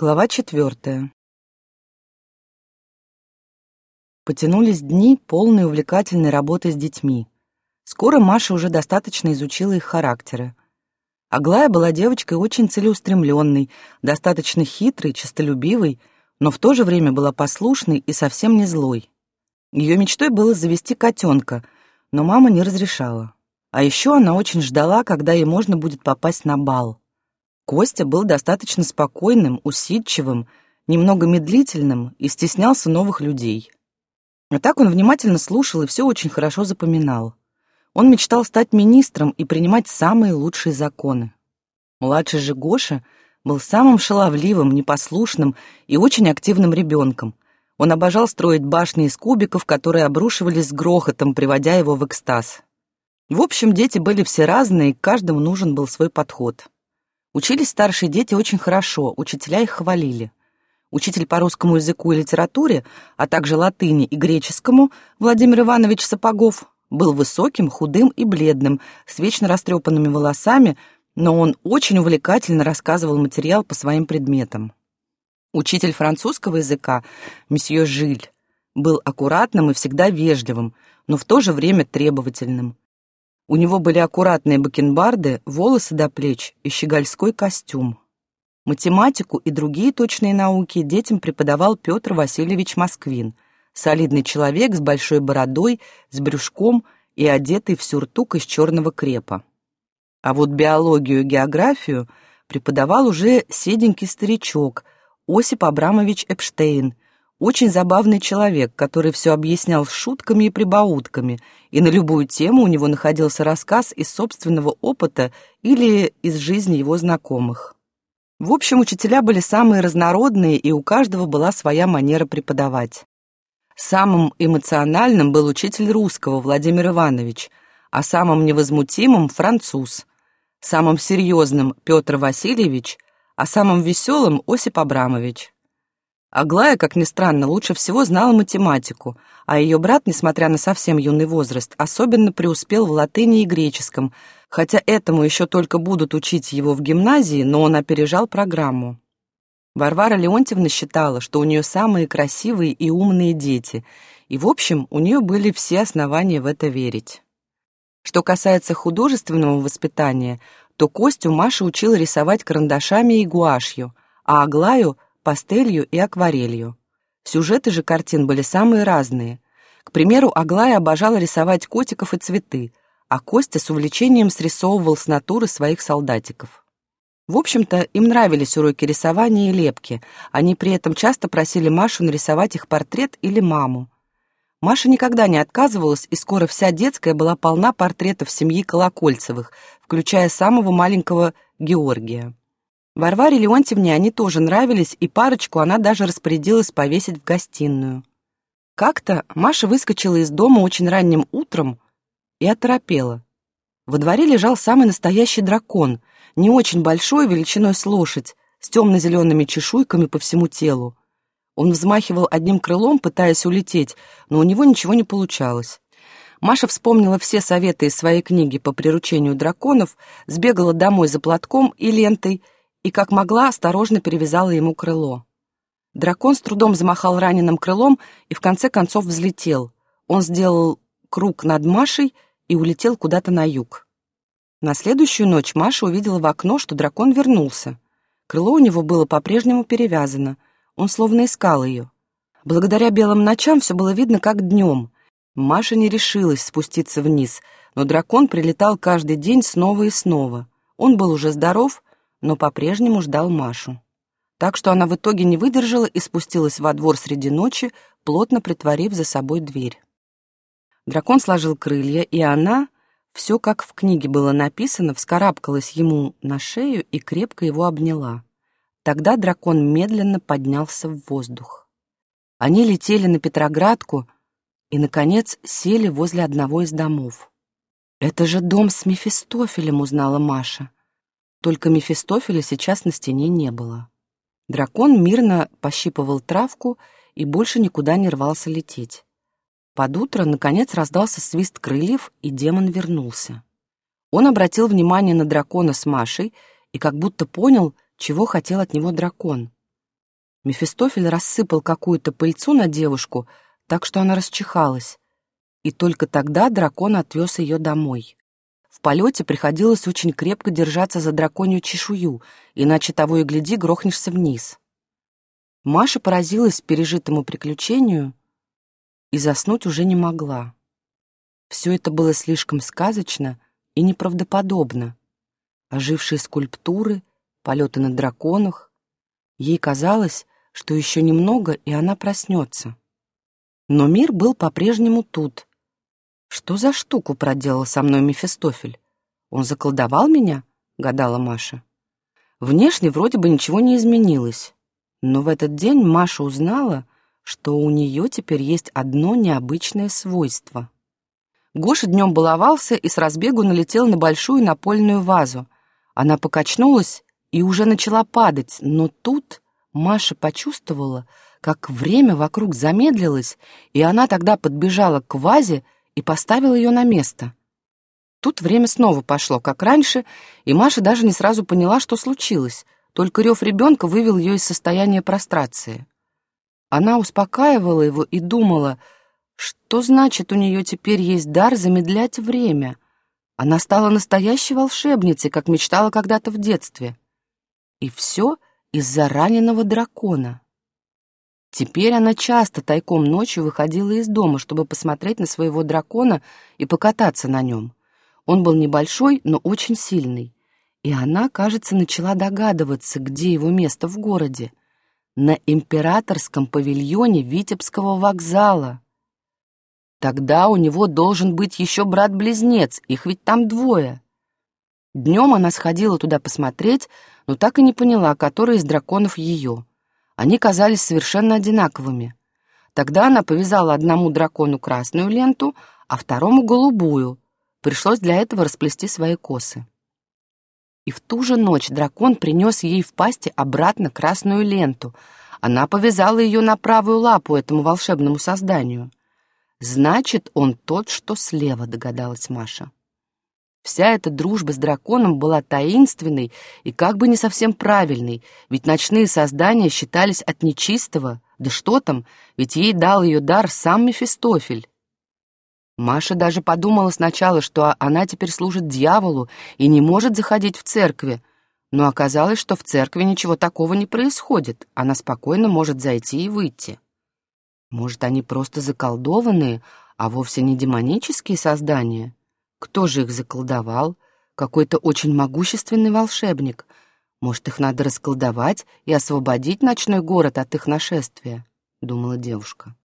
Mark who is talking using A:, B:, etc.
A: Глава четвертая. Потянулись дни, полные увлекательной работы с детьми. Скоро Маша уже достаточно изучила их характеры. Аглая была девочкой очень целеустремленной, достаточно хитрой, честолюбивой, но в то же время была послушной и совсем не злой. Ее мечтой было завести котенка, но мама не разрешала. А еще она очень ждала, когда ей можно будет попасть на бал. Костя был достаточно спокойным, усидчивым, немного медлительным и стеснялся новых людей. А так он внимательно слушал и все очень хорошо запоминал. Он мечтал стать министром и принимать самые лучшие законы. Младший же Гоша был самым шаловливым, непослушным и очень активным ребенком. Он обожал строить башни из кубиков, которые обрушивались с грохотом, приводя его в экстаз. В общем, дети были все разные, и каждому нужен был свой подход. Учились старшие дети очень хорошо, учителя их хвалили. Учитель по русскому языку и литературе, а также латыни и греческому Владимир Иванович Сапогов был высоким, худым и бледным, с вечно растрепанными волосами, но он очень увлекательно рассказывал материал по своим предметам. Учитель французского языка, месье Жиль, был аккуратным и всегда вежливым, но в то же время требовательным. У него были аккуратные бакенбарды, волосы до плеч и щегольской костюм. Математику и другие точные науки детям преподавал Петр Васильевич Москвин, солидный человек с большой бородой, с брюшком и одетый в сюртук из черного крепа. А вот биологию и географию преподавал уже седенький старичок Осип Абрамович Эпштейн, очень забавный человек, который все объяснял шутками и прибаутками, и на любую тему у него находился рассказ из собственного опыта или из жизни его знакомых. В общем, учителя были самые разнородные, и у каждого была своя манера преподавать. Самым эмоциональным был учитель русского Владимир Иванович, а самым невозмутимым — француз, самым серьезным — Петр Васильевич, а самым веселым — Осип Абрамович. Аглая, как ни странно, лучше всего знала математику, а ее брат, несмотря на совсем юный возраст, особенно преуспел в латыни и греческом, хотя этому еще только будут учить его в гимназии, но он опережал программу. Варвара Леонтьевна считала, что у нее самые красивые и умные дети, и, в общем, у нее были все основания в это верить. Что касается художественного воспитания, то Костю Маша учила рисовать карандашами и гуашью, а Аглаю — пастелью и акварелью. Сюжеты же картин были самые разные. К примеру, Аглая обожала рисовать котиков и цветы, а Костя с увлечением срисовывал с натуры своих солдатиков. В общем-то, им нравились уроки рисования и лепки, они при этом часто просили Машу нарисовать их портрет или маму. Маша никогда не отказывалась, и скоро вся детская была полна портретов семьи Колокольцевых, включая самого маленького Георгия. Варваре Леонтьевне они тоже нравились, и парочку она даже распорядилась повесить в гостиную. Как-то Маша выскочила из дома очень ранним утром и оторопела. Во дворе лежал самый настоящий дракон, не очень большой, величиной с лошадь, с темно-зелеными чешуйками по всему телу. Он взмахивал одним крылом, пытаясь улететь, но у него ничего не получалось. Маша вспомнила все советы из своей книги по приручению драконов, сбегала домой за платком и лентой и, как могла, осторожно перевязала ему крыло. Дракон с трудом замахал раненым крылом и в конце концов взлетел. Он сделал круг над Машей и улетел куда-то на юг. На следующую ночь Маша увидела в окно, что дракон вернулся. Крыло у него было по-прежнему перевязано. Он словно искал ее. Благодаря белым ночам все было видно, как днем. Маша не решилась спуститься вниз, но дракон прилетал каждый день снова и снова. Он был уже здоров, но по-прежнему ждал Машу. Так что она в итоге не выдержала и спустилась во двор среди ночи, плотно притворив за собой дверь. Дракон сложил крылья, и она, все как в книге было написано, вскарабкалась ему на шею и крепко его обняла. Тогда дракон медленно поднялся в воздух. Они летели на Петроградку и, наконец, сели возле одного из домов. «Это же дом с Мефистофелем», — узнала Маша. Только Мефистофеля сейчас на стене не было. Дракон мирно пощипывал травку и больше никуда не рвался лететь. Под утро, наконец, раздался свист крыльев, и демон вернулся. Он обратил внимание на дракона с Машей и как будто понял, чего хотел от него дракон. Мефистофель рассыпал какую-то пыльцу на девушку, так что она расчихалась. И только тогда дракон отвез ее домой. В полете приходилось очень крепко держаться за драконью чешую, иначе того и гляди, грохнешься вниз. Маша поразилась пережитому приключению и заснуть уже не могла. Все это было слишком сказочно и неправдоподобно. Ожившие скульптуры, полеты на драконах. Ей казалось, что еще немного, и она проснется. Но мир был по-прежнему тут. Что за штуку проделал со мной Мефистофель? Он заколдовал меня? гадала Маша. Внешне вроде бы ничего не изменилось. Но в этот день Маша узнала, что у нее теперь есть одно необычное свойство. Гоша днем баловался и с разбегу налетел на большую напольную вазу. Она покачнулась и уже начала падать, но тут Маша почувствовала, как время вокруг замедлилось, и она тогда подбежала к вазе и поставила ее на место. Тут время снова пошло, как раньше, и Маша даже не сразу поняла, что случилось, только рев ребенка вывел ее из состояния прострации. Она успокаивала его и думала, что значит у нее теперь есть дар замедлять время. Она стала настоящей волшебницей, как мечтала когда-то в детстве. И все — из-за раненого дракона. Теперь она часто тайком ночью выходила из дома, чтобы посмотреть на своего дракона и покататься на нем. Он был небольшой, но очень сильный. И она, кажется, начала догадываться, где его место в городе. На императорском павильоне Витебского вокзала. Тогда у него должен быть еще брат-близнец, их ведь там двое. Днем она сходила туда посмотреть, но так и не поняла, который из драконов ее. Они казались совершенно одинаковыми. Тогда она повязала одному дракону красную ленту, а второму голубую. Пришлось для этого расплести свои косы. И в ту же ночь дракон принес ей в пасти обратно красную ленту. Она повязала ее на правую лапу этому волшебному созданию. «Значит, он тот, что слева», — догадалась Маша. Вся эта дружба с драконом была таинственной и как бы не совсем правильной, ведь ночные создания считались от нечистого, да что там, ведь ей дал ее дар сам Мефистофель. Маша даже подумала сначала, что она теперь служит дьяволу и не может заходить в церкви, но оказалось, что в церкви ничего такого не происходит, она спокойно может зайти и выйти. Может, они просто заколдованные, а вовсе не демонические создания? Кто же их заколдовал? Какой-то очень могущественный волшебник. Может, их надо расколдовать и освободить ночной город от их нашествия, думала девушка.